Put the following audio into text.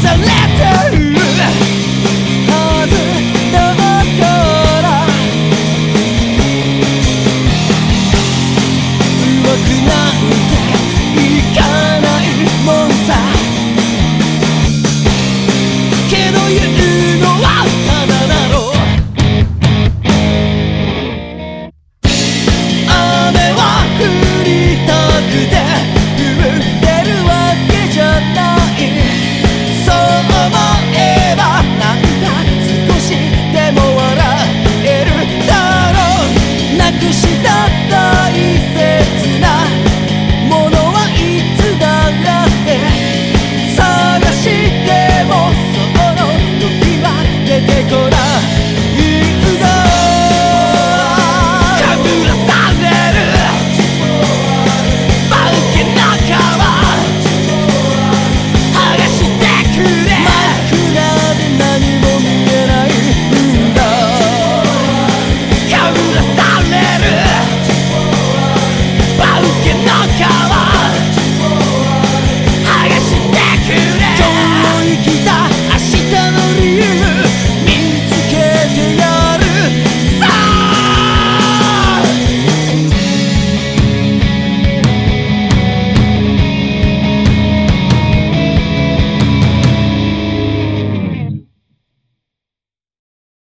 されてるはずだから強くなんていかないもんさけど言うのはただだ